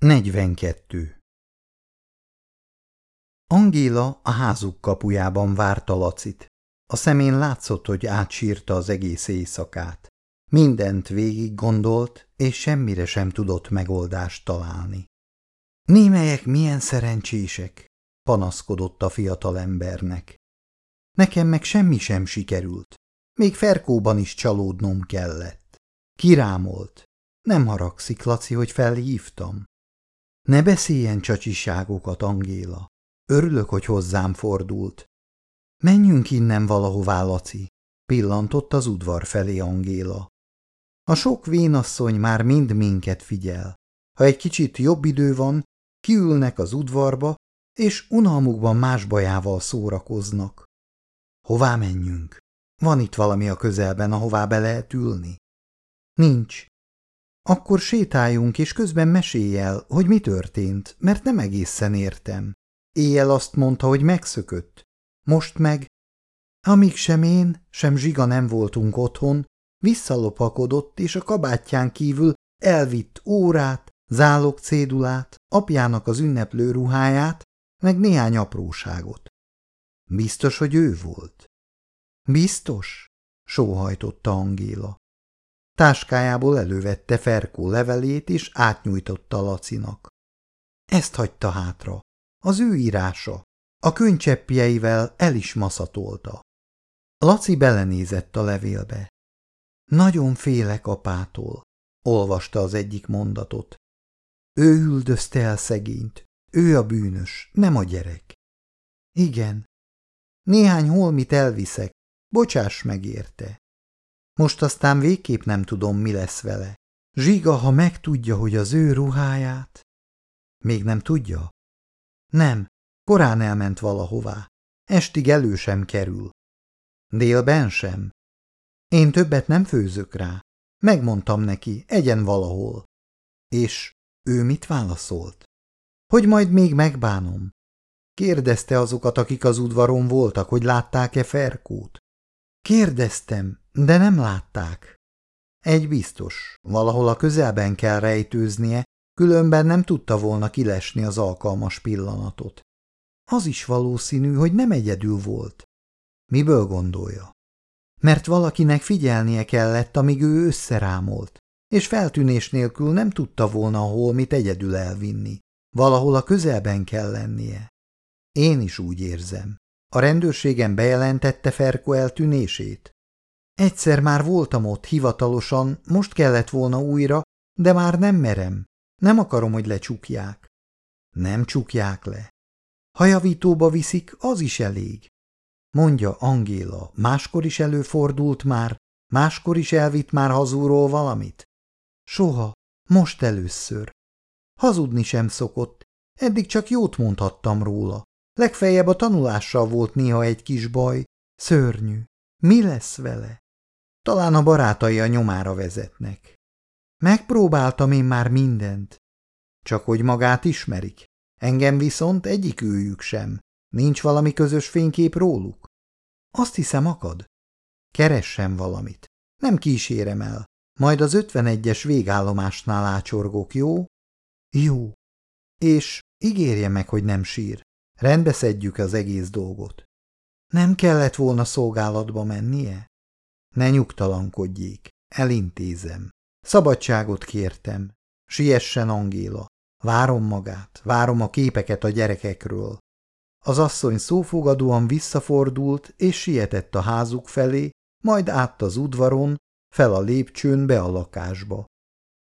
42. Angéla a házuk kapujában várta Lacit. A szemén látszott, hogy átsírta az egész éjszakát. Mindent végig gondolt, és semmire sem tudott megoldást találni. Némelyek milyen szerencsések, panaszkodott a fiatal embernek. Nekem meg semmi sem sikerült. Még Ferkóban is csalódnom kellett. Kirámolt. Nem haragszik, Laci, hogy felhívtam. Ne beszéljen csacsiságokat, Angéla. Örülök, hogy hozzám fordult. Menjünk innen valahová, Laci, pillantott az udvar felé Angéla. A sok vénasszony már mind minket figyel. Ha egy kicsit jobb idő van, kiülnek az udvarba, és unalmukban más bajával szórakoznak. Hová menjünk? Van itt valami a közelben, ahová be lehet ülni? Nincs. Akkor sétáljunk, és közben mesélj el, hogy mi történt, mert nem egészen értem. Éjjel azt mondta, hogy megszökött. Most meg, amíg sem én, sem Zsiga nem voltunk otthon, visszalopakodott, és a kabátján kívül elvitt órát, zálog cédulát, apjának az ünneplő ruháját, meg néhány apróságot. Biztos, hogy ő volt? Biztos? sóhajtotta Angéla. Táskájából elővette Ferkó levelét, és átnyújtotta Lacinak. Ezt hagyta hátra. Az ő írása. A könycseppjeivel el is maszatolta. Laci belenézett a levélbe. Nagyon félek apától, olvasta az egyik mondatot. Ő üldözte el szegényt. Ő a bűnös, nem a gyerek. Igen. Néhány holmit elviszek, bocsáss meg érte. Most aztán végképp nem tudom, mi lesz vele. Zsiga, ha megtudja, hogy az ő ruháját... Még nem tudja? Nem, korán elment valahová. Estig elő sem kerül. Délben sem. Én többet nem főzök rá. Megmondtam neki, egyen valahol. És ő mit válaszolt? Hogy majd még megbánom. Kérdezte azokat, akik az udvaron voltak, hogy látták-e Ferkót. Kérdeztem, de nem látták. Egy biztos, valahol a közelben kell rejtőznie, különben nem tudta volna kilesni az alkalmas pillanatot. Az is valószínű, hogy nem egyedül volt. Miből gondolja? Mert valakinek figyelnie kellett, amíg ő összerámolt, és feltűnés nélkül nem tudta volna a holmit egyedül elvinni. Valahol a közelben kell lennie. Én is úgy érzem. A rendőrségen bejelentette Ferko eltűnését? Egyszer már voltam ott hivatalosan, most kellett volna újra, de már nem merem. Nem akarom, hogy lecsukják. Nem csukják le. Ha javítóba viszik, az is elég. Mondja Angéla, máskor is előfordult már, máskor is elvitt már hazúról valamit? Soha, most először. Hazudni sem szokott, eddig csak jót mondhattam róla. Legfeljebb a tanulással volt néha egy kis baj. Szörnyű. Mi lesz vele? Talán a barátai a nyomára vezetnek. Megpróbáltam én már mindent. Csak hogy magát ismerik. Engem viszont egyik őjük sem. Nincs valami közös fénykép róluk? Azt hiszem akad. Keressen valamit. Nem kísérem el. Majd az 51-es végállomásnál ácsorgok, jó? Jó. És ígérje meg, hogy nem sír. Rendbe szedjük az egész dolgot. Nem kellett volna szolgálatba mennie? Ne nyugtalankodjék, elintézem. Szabadságot kértem. Siessen Angéla. Várom magát, várom a képeket a gyerekekről. Az asszony szófogadóan visszafordult és sietett a házuk felé, majd át az udvaron, fel a lépcsőn be a lakásba.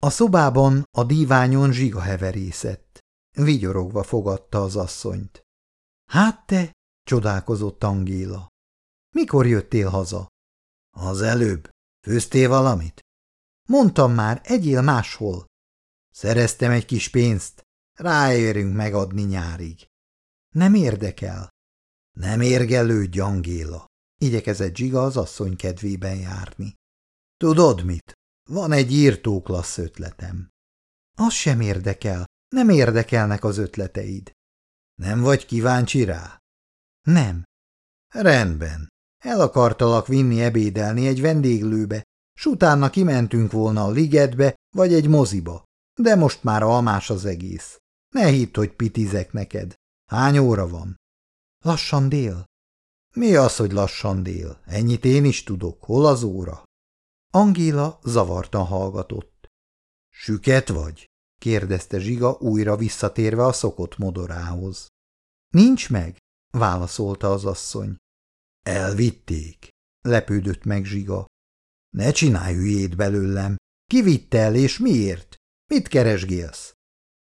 A szobában a díványon zsiga heverészett. Vigyorogva fogadta az asszonyt. Hát te, csodálkozott Angéla. Mikor jöttél haza? Az előbb. Főztél valamit? Mondtam már, egyél máshol. Szereztem egy kis pénzt. Ráérünk megadni nyárig. Nem érdekel. Nem érgelődj, Angéla. Igyekezett Zsiga az asszony kedvében járni. Tudod mit? Van egy írtó klassz ötletem. Az sem érdekel. Nem érdekelnek az ötleteid. Nem vagy kíváncsi rá? Nem. Rendben. El akartalak vinni ebédelni egy vendéglőbe, s utána kimentünk volna a ligetbe vagy egy moziba. De most már almás az egész. Ne hidd, hogy pitizek neked. Hány óra van? Lassan dél. Mi az, hogy lassan dél? Ennyit én is tudok. Hol az óra? Angéla zavartan hallgatott. Süket vagy? Kérdezte Zsiga újra visszatérve a szokott modorához. Nincs meg, válaszolta az asszony. Elvitték, lepődött meg Zsiga. Ne csinálj hülyét belőlem. Ki el, és miért? Mit keresgélsz?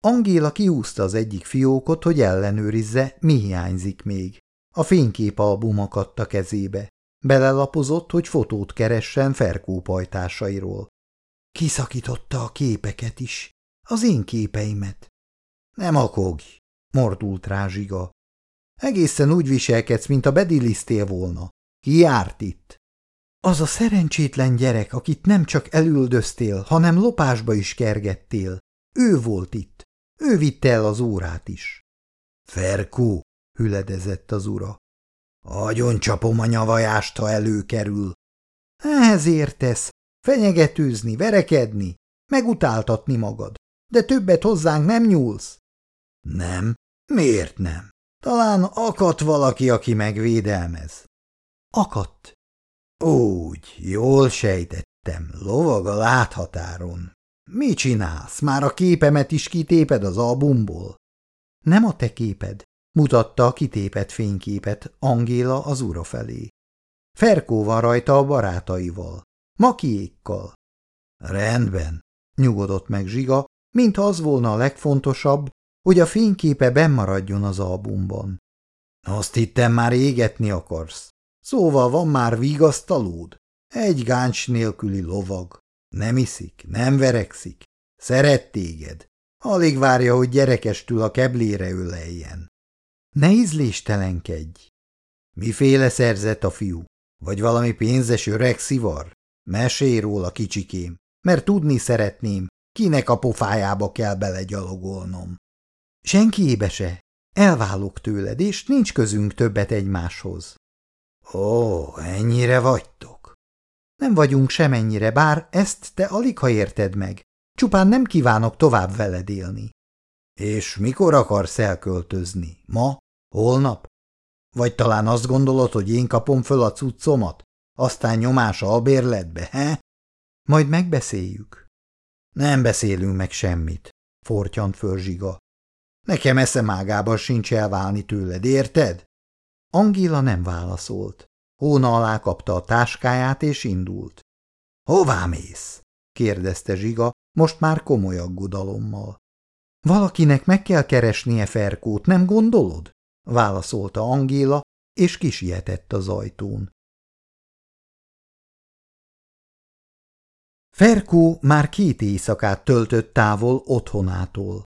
Angéla kiúzta az egyik fiókot, hogy ellenőrizze, mi hiányzik még. A fényképalbum akadt a kezébe. Belelapozott, hogy fotót keressen Ferkó pajtásairól. Kiszakította a képeket is, az én képeimet. Nem akogj, mordult rá Zsiga. Egészen úgy viselkedsz, mint a bedilisztél volna. Ki járt itt? Az a szerencsétlen gyerek, akit nem csak elüldöztél, hanem lopásba is kergettél. Ő volt itt. Ő vitte el az órát is. Ferkó, hüledezett az ura. Agyon csapom a nyavajást, ha előkerül. Ehhez értesz, fenyegetőzni, verekedni, megutáltatni magad, de többet hozzánk nem nyúlsz. Nem? Miért nem? Talán akadt valaki, aki megvédelmez. Akadt. Úgy, jól sejtettem, lovag a láthatáron. Mi csinálsz? Már a képemet is kitéped az albumból? Nem a te képed, mutatta a kitépet fényképet Angéla az ura felé. Ferkó van rajta a barátaival, makiékkal. Rendben, nyugodott meg Zsiga, mintha az volna a legfontosabb, hogy a fényképe bennmaradjon az albumban. Azt hittem már égetni akarsz. Szóval van már vigasztalód? Egy gáncs nélküli lovag. Nem iszik, nem verekszik. Szeret téged. Alig várja, hogy gyerekestül a keblére öleljen. Ne ízléstelenkedj! Miféle szerzett a fiú? Vagy valami pénzes öreg szivar? Mesélj róla, kicsikém, mert tudni szeretném, kinek a pofájába kell belegyalogolnom. Senkiébe se. Elválok tőled, és nincs közünk többet egymáshoz. Ó, ennyire vagytok? Nem vagyunk semennyire, bár ezt te alig ha érted meg. Csupán nem kívánok tovább veled élni. És mikor akarsz elköltözni? Ma? Holnap? Vagy talán azt gondolod, hogy én kapom föl a cuccomat? Aztán nyomás albérletbe, he? Majd megbeszéljük. Nem beszélünk meg semmit, fortyant föl Zsiga. Nekem eszemágában sincs elválni tőled, érted? Angéla nem válaszolt. Hóna alá kapta a táskáját és indult. – Hová mész? – kérdezte Zsiga, most már komoly aggodalommal. – Valakinek meg kell keresnie Ferkót, nem gondolod? – válaszolta Angéla, és kisietett az ajtón. Ferkó már két éjszakát töltött távol otthonától.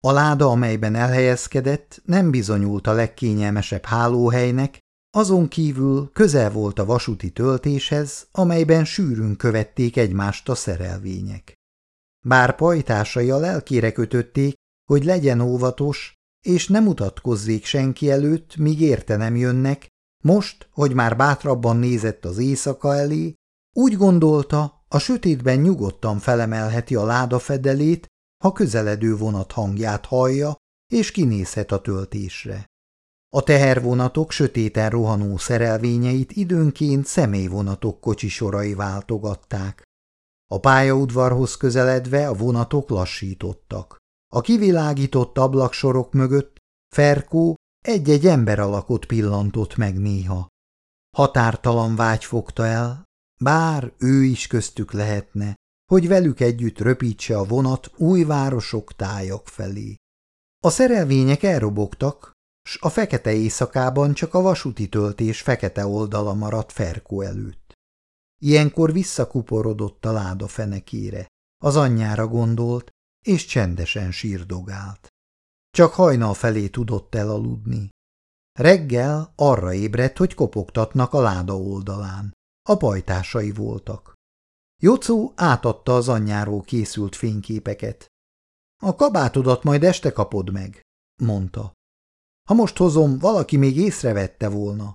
A láda, amelyben elhelyezkedett, nem bizonyult a legkényelmesebb hálóhelynek, azon kívül közel volt a vasúti töltéshez, amelyben sűrűn követték egymást a szerelvények. Bár pajtásai a lelkére kötötték, hogy legyen óvatos, és nem mutatkozzék senki előtt, míg érte nem jönnek, most, hogy már bátrabban nézett az éjszaka elé, úgy gondolta, a sötétben nyugodtan felemelheti a láda fedelét, ha közeledő vonat hangját hallja, és kinézhet a töltésre. A tehervonatok sötéten rohanó szerelvényeit időnként személyvonatok kocsisorai váltogatták. A pályaudvarhoz közeledve a vonatok lassítottak. A kivilágított ablaksorok mögött Ferkó egy-egy ember alakot pillantott meg néha. Határtalan vágy fogta el, bár ő is köztük lehetne, hogy velük együtt röpítse a vonat új városok tájak felé. A szerelvények elrobogtak, s a fekete éjszakában csak a vasúti töltés fekete oldala maradt Ferkó előtt. Ilyenkor visszakuporodott a láda fenekére, az anyjára gondolt, és csendesen sírdogált. Csak hajnal felé tudott elaludni. Reggel arra ébredt, hogy kopogtatnak a láda oldalán. A pajtásai voltak. Jocó átadta az anyjáról készült fényképeket. A kabátodat majd este kapod meg, mondta. Ha most hozom, valaki még észrevette volna.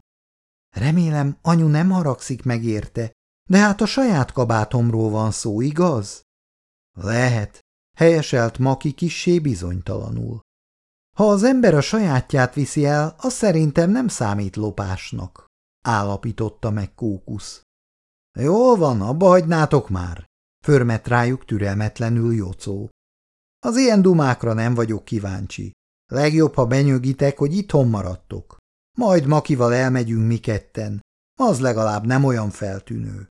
Remélem, anyu nem haragszik meg érte, de hát a saját kabátomról van szó, igaz? Lehet. helyeselt Maki kissé bizonytalanul. Ha az ember a sajátját viszi el, az szerintem nem számít lopásnak, állapította meg Kókusz. Jól van, abba hagynátok már, förmet rájuk türelmetlenül Jocó. Az ilyen dumákra nem vagyok kíváncsi. Legjobb, ha benyögitek, hogy itthon maradtok. Majd Makival elmegyünk mi ketten. Az legalább nem olyan feltűnő.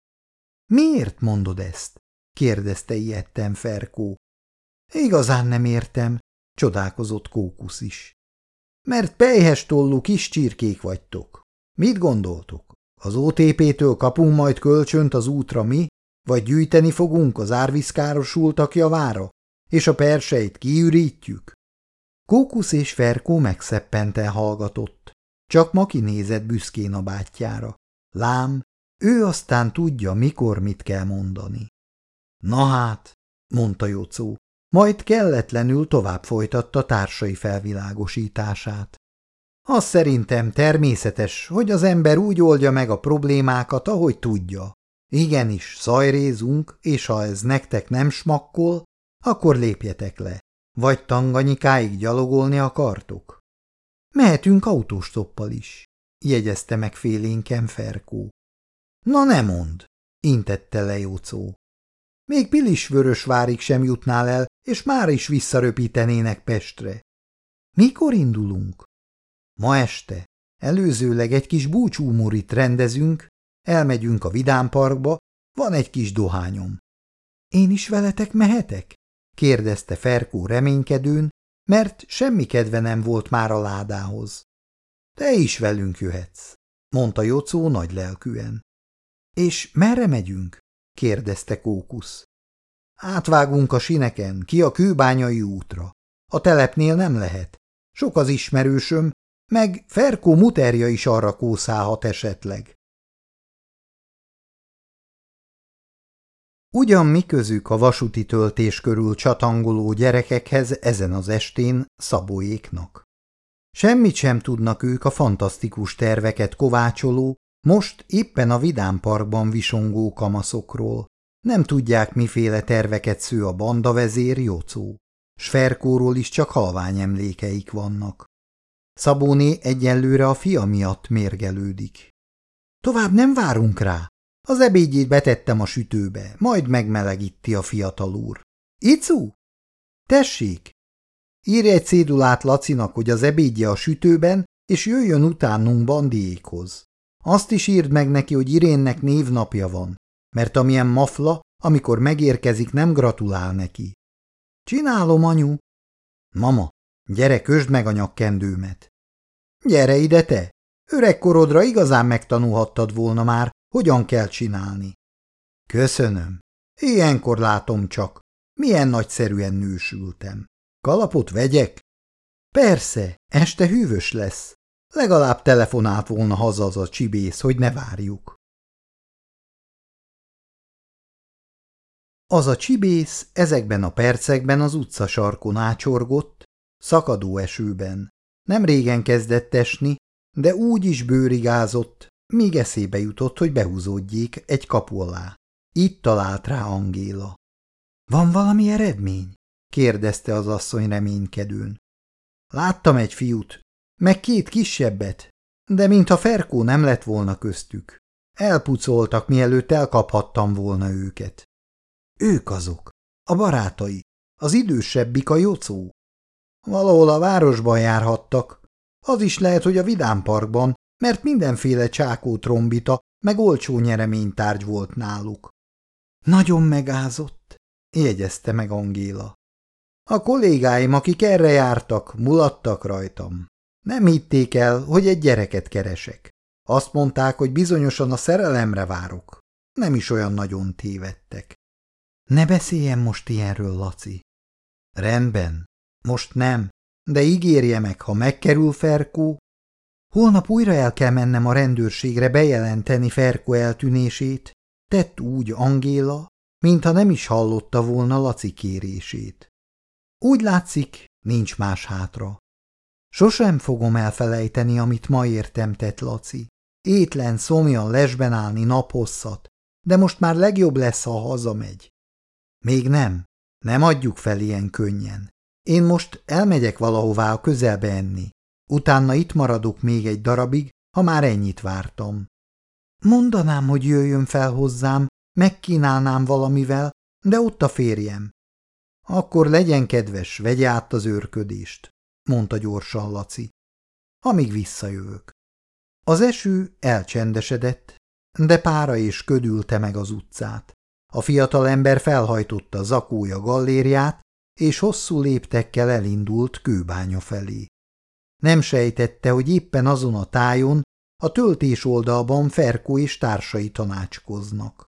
Miért mondod ezt? kérdezte ilyetten Ferkó. Igazán nem értem, csodálkozott Kókusz is. Mert pejhes tollú kis csirkék vagytok. Mit gondoltok? Az OTP-től kapunk majd kölcsönt az útra mi, vagy gyűjteni fogunk az árvízkárosultak javára, és a perseit kiürítjük? Kókusz és Ferkó megszeppenten hallgatott. Csak Maki nézett büszkén a bátyjára. Lám, ő aztán tudja, mikor mit kell mondani. Na hát, mondta Jocó, majd kelletlenül tovább folytatta társai felvilágosítását. Az szerintem természetes, hogy az ember úgy oldja meg a problémákat, ahogy tudja. Igenis, szajrézunk, és ha ez nektek nem smakkol, akkor lépjetek le. Vagy tanganyikáig gyalogolni akartok? Mehetünk autóstoppal is, jegyezte meg félénken Ferkó. Na ne mond, intette le Jócó. Még Pilisvörösvárig sem jutnál el, és már is visszaröpítenének Pestre. Mikor indulunk? Ma este. Előzőleg egy kis búcsúmurit rendezünk, elmegyünk a vidámparkba, van egy kis dohányom. Én is veletek mehetek? kérdezte Ferkó reménykedőn, mert semmi kedve nem volt már a ládához. Te is velünk jöhetsz, mondta Jocó nagy lelkűen. És merre megyünk? kérdezte Kókusz. Átvágunk a sineken, ki a kőbányai útra. A telepnél nem lehet. Sok az ismerősöm, meg Ferkó muterja is arra kószálhat esetleg. Ugyan mi közük a vasúti töltés körül csatangoló gyerekekhez ezen az estén szabóéknak? Semmit sem tudnak ők a fantasztikus terveket kovácsoló, most éppen a vidámparkban visongó kamaszokról. Nem tudják, miféle terveket sző a banda vezér Jocó. Sferkóról is csak halvány emlékeik vannak. Szabóné egyenlőre a fia miatt mérgelődik. Tovább nem várunk rá. Az ebédjét betettem a sütőbe, majd megmelegíti a fiatal úr. Icu? Tessék! Írj egy cédulát Lacinak, hogy az ebédje a sütőben, és jöjjön utánunk bandiékhoz. Azt is írd meg neki, hogy Irénnek névnapja van, mert amilyen mafla, amikor megérkezik, nem gratulál neki. Csinálom, anyu. Mama, gyere, kösd meg a nyakkendőmet. Gyere ide te! Öregkorodra igazán megtanulhattad volna már, hogyan kell csinálni. Köszönöm. Ilyenkor látom csak. Milyen nagyszerűen nősültem. Kalapot vegyek? Persze, este hűvös lesz. Legalább telefonált volna haza az a csibész, hogy ne várjuk. Az a csibész ezekben a percekben az utcasarkon ácsorgott, szakadó esőben. Nem régen kezdett esni, de úgy is bőrigázott, míg eszébe jutott, hogy behúzódjék egy kapu alá. Itt talált rá Angéla. – Van valami eredmény? – kérdezte az asszony reménykedőn. – Láttam egy fiút, meg két kisebbet, de mintha Ferkó nem lett volna köztük. Elpucoltak, mielőtt elkaphattam volna őket. Ők azok, a barátai, az idősebbik a jocó. Valahol a városban járhattak, az is lehet, hogy a vidámparkban, mert mindenféle csákó trombita, meg olcsó nyereménytárgy volt náluk. Nagyon megázott, jegyezte meg Angéla. A kollégáim, akik erre jártak, mulattak rajtam. Nem hitték el, hogy egy gyereket keresek. Azt mondták, hogy bizonyosan a szerelemre várok. Nem is olyan nagyon tévedtek. Ne beszéljen most ilyenről, Laci. Rendben, most nem, de ígérje meg, ha megkerül Ferkó, holnap újra el kell mennem a rendőrségre bejelenteni Ferkó eltűnését, tett úgy Angéla, mintha nem is hallotta volna Laci kérését. Úgy látszik, nincs más hátra. Sosem fogom elfelejteni, amit ma értem tett Laci. Étlen, szomjan lesben állni naphosszat, de most már legjobb lesz, ha hazamegy. Még nem, Nem adjuk fel ilyen könnyen. Én most elmegyek valahová a közelbe enni. Utána itt maradok még egy darabig, ha már ennyit vártam. Mondanám, hogy jöjjön fel hozzám, megkínálnám valamivel, de ott a férjem. Akkor legyen kedves, vegye át az őrködést, mondta gyorsan Laci. Amíg visszajövök. Az eső elcsendesedett, de pára és ködülte meg az utcát. A fiatal ember felhajtotta zakója gallériát, és hosszú léptekkel elindult kőbánya felé. Nem sejtette, hogy éppen azon a tájon, a töltés oldalban Ferkó és társai tanácskoznak.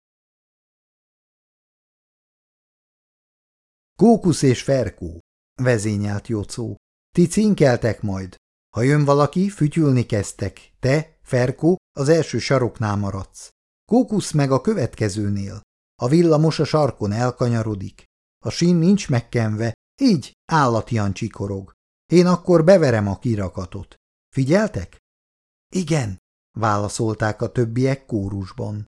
Kókusz és Ferkó, vezényelt Jocó. Ti cinkeltek majd. Ha jön valaki, fütyülni kezdtek. Te, Ferkó, az első saroknál maradsz. Kókusz meg a következőnél. A villamos a sarkon elkanyarodik. A sín nincs megkenve, így állatian csikorog. Én akkor beverem a kirakatot. Figyeltek? Igen, válaszolták a többiek kórusban.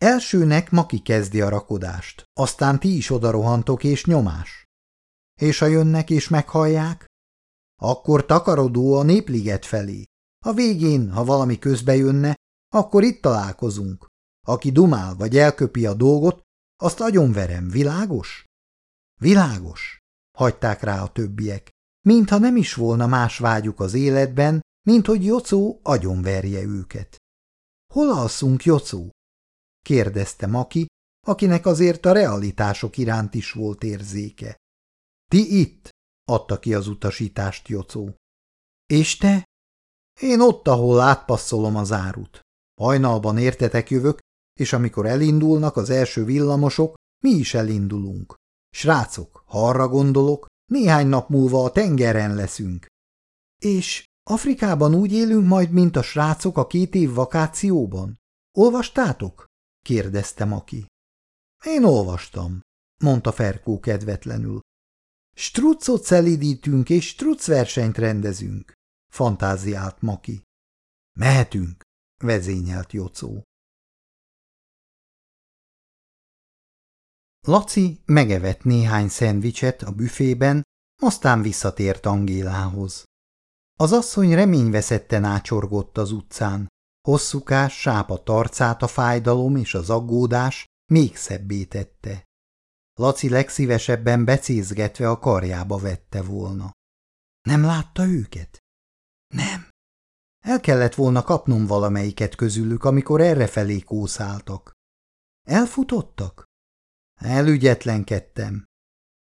Elsőnek Maki kezdi a rakodást, aztán ti is odarohantok és nyomás. És ha jönnek és meghallják? Akkor takarodó a népliget felé. A végén, ha valami közbe jönne, akkor itt találkozunk. Aki dumál vagy elköpi a dolgot, azt agyonverem, világos? Világos, hagyták rá a többiek, mintha nem is volna más vágyuk az életben, mint hogy Jocó agyonverje őket. Hol alszunk, Jocó? kérdezte Maki, akinek azért a realitások iránt is volt érzéke. Ti itt, adta ki az utasítást Jocó. És te? Én ott, ahol átpasszolom az árut. Hajnalban értetek jövök, és amikor elindulnak az első villamosok, mi is elindulunk. Srácok, ha arra gondolok, néhány nap múlva a tengeren leszünk. És Afrikában úgy élünk majd, mint a srácok a két év vakációban? Olvastátok? kérdezte Maki. Én olvastam, mondta Ferkó kedvetlenül. Struccot szelidítünk és struc versenyt rendezünk, fantáziált Maki. Mehetünk, vezényelt Jocó. Laci megevett néhány szendvicset a büfében, aztán visszatért Angélához. Az asszony reményveszetten ácsorgott az utcán, hosszúkás, sápa tarcát a fájdalom és az aggódás még szebbé tette. Laci legszívesebben becézgetve a karjába vette volna. Nem látta őket? Nem. El kellett volna kapnom valamelyiket közülük, amikor errefelé kószáltak. Elfutottak? Elügyetlenkedtem.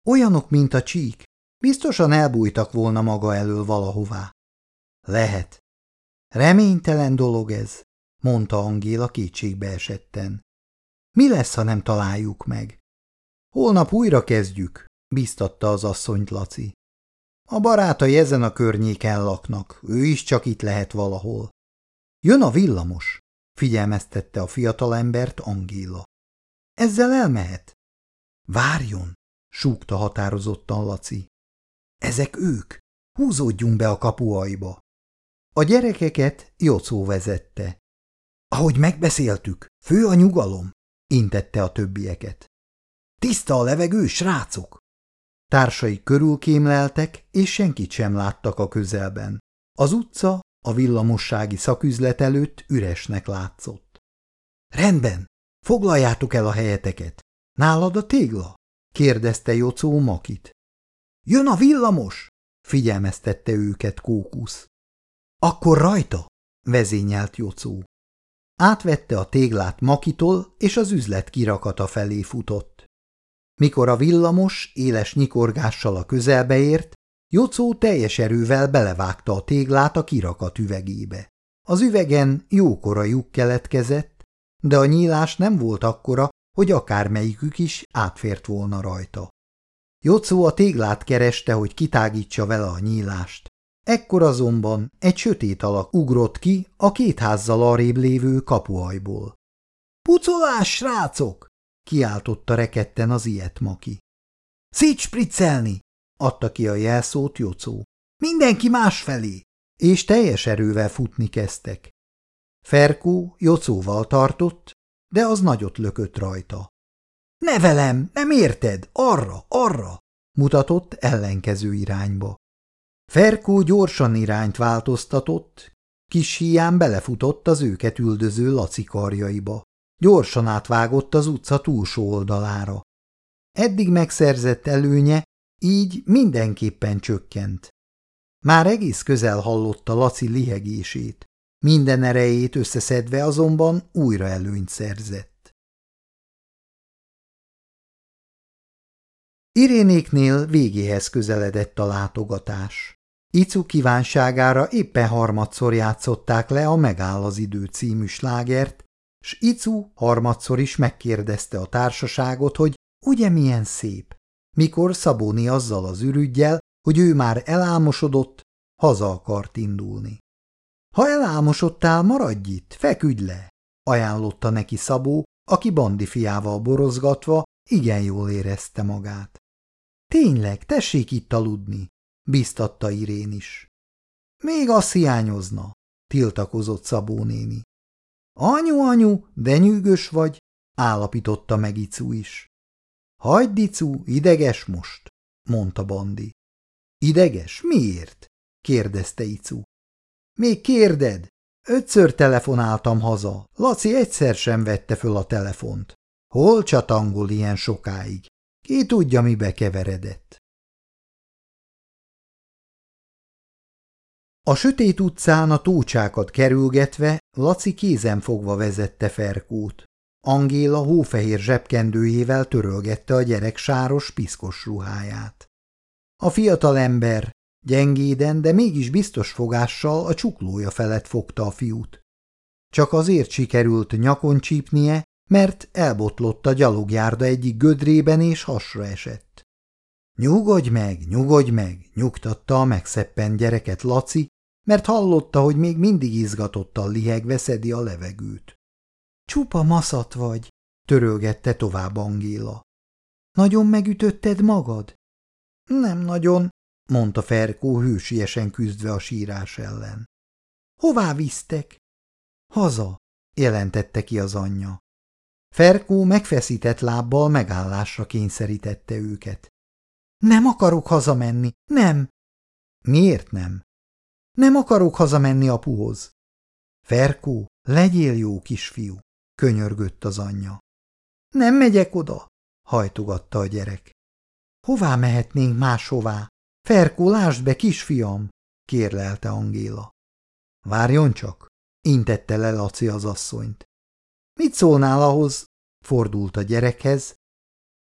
Olyanok, mint a csík, biztosan elbújtak volna maga elől valahová. Lehet. Reménytelen dolog ez, mondta Angéla kétségbe esetten. Mi lesz, ha nem találjuk meg? Holnap újra kezdjük, biztatta az asszonyt Laci. A barátai ezen a környéken laknak, ő is csak itt lehet valahol. Jön a villamos, figyelmeztette a fiatalembert Angéla. Ezzel elmehet? Várjon, súgta határozottan Laci. Ezek ők, húzódjunk be a kapuajba. A gyerekeket Jocó vezette. Ahogy megbeszéltük, fő a nyugalom, intette a többieket. Tiszta a levegő, srácok! Társai körülkémleltek, és senkit sem láttak a közelben. Az utca a villamossági szaküzlet előtt üresnek látszott. Rendben, foglaljátok el a helyeteket. Nálad a tégla? kérdezte Jocó Makit. Jön a villamos! figyelmeztette őket Kókusz. Akkor rajta! vezényelt Jocó. Átvette a téglát Makitól, és az üzlet kirakata felé futott. Mikor a villamos éles nyikorgással a közelbe ért, Jocó teljes erővel belevágta a téglát a kirakat üvegébe. Az üvegen jókora lyuk keletkezett, de a nyílás nem volt akkora, hogy akármelyikük is átfért volna rajta. Jocó a téglát kereste, hogy kitágítsa vele a nyílást. Ekkor azonban egy sötét alak ugrott ki a két házzal arrébb lévő kapuajból. – Pucolás, srácok! – kiáltotta reketten az ilyet maki. – Szítspriccelni! – adta ki a jelszót Jocó. – Mindenki másfelé! És teljes erővel futni kezdtek. Ferkó Jocóval tartott, de az nagyot lökött rajta. Ne velem, nem érted? Arra, arra! mutatott ellenkező irányba. Ferkó gyorsan irányt változtatott, kis hián belefutott az őket üldöző Laci karjaiba. Gyorsan átvágott az utca túlsó oldalára. Eddig megszerzett előnye így mindenképpen csökkent. Már egész közel hallotta Laci lihegését, minden erejét összeszedve azonban újra előnyt szerzett. Irénéknél végéhez közeledett a látogatás. Icu kívánságára éppen harmadszor játszották le a Megáll az idő című slágert, s Icu harmadszor is megkérdezte a társaságot, hogy ugye milyen szép, mikor Szabóni azzal az ürügyjel, hogy ő már elálmosodott, haza akart indulni. Ha elálmosodtál, maradj itt, feküdj le, ajánlotta neki Szabó, aki bandi fiával borozgatva igen jól érezte magát. Tényleg, tessék itt aludni, biztatta Irén is. Még azt hiányozna, tiltakozott Szabó néni. Anyu, anyu, de nyűgös vagy, állapította meg Icu is. Hagyd, Icu, ideges most, mondta Bandi. Ideges? Miért? kérdezte Icu. Még kérded? Ötször telefonáltam haza. Laci egyszer sem vette föl a telefont. Hol csatangol ilyen sokáig? Ki tudja, mibe keveredett? A sötét utcán a tócsákat kerülgetve Laci kézen fogva vezette Ferkót. Angéla hófehér zsebkendőjével törölgette a gyerek sáros, piszkos ruháját. A fiatal ember gyengéden, de mégis biztos fogással a csuklója felett fogta a fiút. Csak azért sikerült nyakon csípnie, mert elbotlott a gyalogjárda egyik gödrében és hasra esett. Nyugodj meg, nyugodj meg, nyugtatta a megszeppen gyereket Laci, mert hallotta, hogy még mindig izgatottan lihegve szedi a levegőt. Csupa maszat vagy, törölgette tovább Angéla. Nagyon megütötted magad? Nem nagyon, mondta Ferkó hősiesen küzdve a sírás ellen. Hová visztek? Haza, jelentette ki az anyja. Ferkó megfeszített lábbal megállásra kényszerítette őket. Nem akarok hazamenni, nem. Miért nem? Nem akarok hazamenni apuhoz. Ferkó, legyél jó kisfiú, könyörgött az anyja. Nem megyek oda, hajtogatta a gyerek. Hová mehetnénk máshová? Ferkó, lásd be, kisfiam, kérlelte Angéla. Várjon csak, intette le Laci az asszonyt. Mit szólnál ahhoz, fordult a gyerekhez,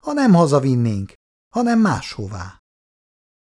ha nem hazavinnénk, hanem máshová.